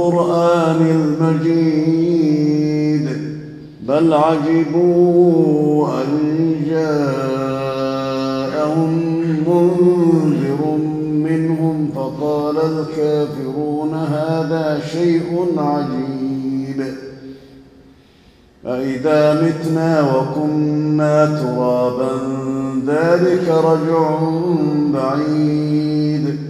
والقرآن المجيد. بل عجبوا أن جاءهم منذر منهم فقال الكافرون هذا شيء عجيب. أإذا متنا وكنا ترابا ذلك رجع بعيد.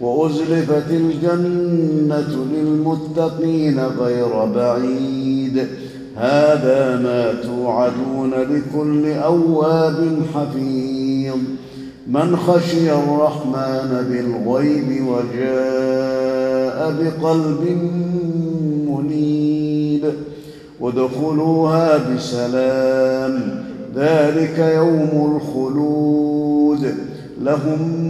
وأزلفت الجنة للمتقين غير بعيد. هذا ما توعدون لكل أواب حفيظ. من خشي الرحمن بالغيب وجاء بقلب منيب. ادخلوها بسلام. ذلك يوم الخلود. لهم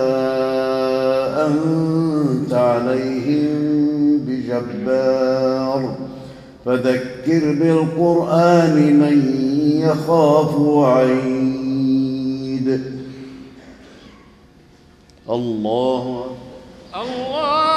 أنت عليهم بجبار. فذكر بالقرآن من يخاف وعيد. الله الله